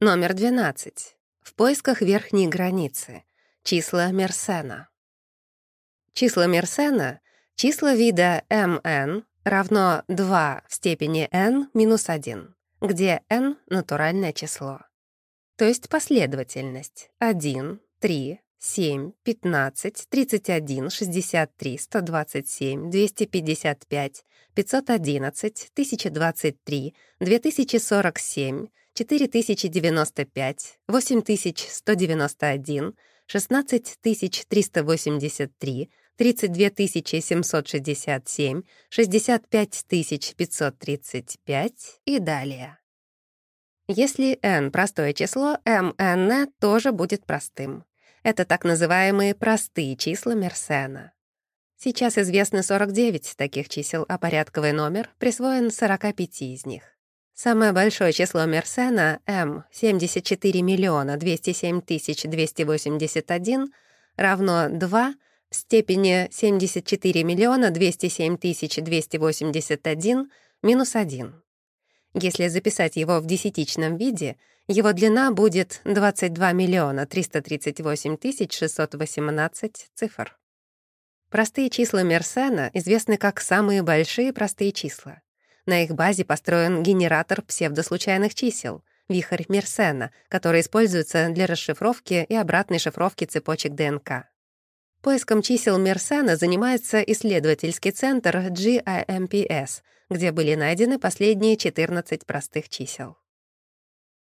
Номер 12. В поисках верхней границы. Числа Мерсена. Числа Мерсена — числа вида mn равно 2 в степени n минус 1, где n — натуральное число. То есть последовательность 1, 3, 7, 15, 31, 63, 127, 255, 511, 1023, 2047, 4095, 8191, 16383, 32767, 65535 и далее. Если n простое число, mn тоже будет простым. Это так называемые простые числа Мерсена. Сейчас известны 49 таких чисел, а порядковый номер присвоен 45 из них. Самое большое число Мерсена, m, 74 миллиона 207 тысяч 281, равно 2 в степени 74 миллиона 207 тысяч 281 минус 1. Если записать его в десятичном виде, его длина будет 22 миллиона 338 тысяч 618 цифр. Простые числа Мерсена известны как самые большие простые числа. На их базе построен генератор псевдослучайных чисел — вихрь Мерсена, который используется для расшифровки и обратной шифровки цепочек ДНК. Поиском чисел Мерсена занимается исследовательский центр GIMPS, где были найдены последние 14 простых чисел.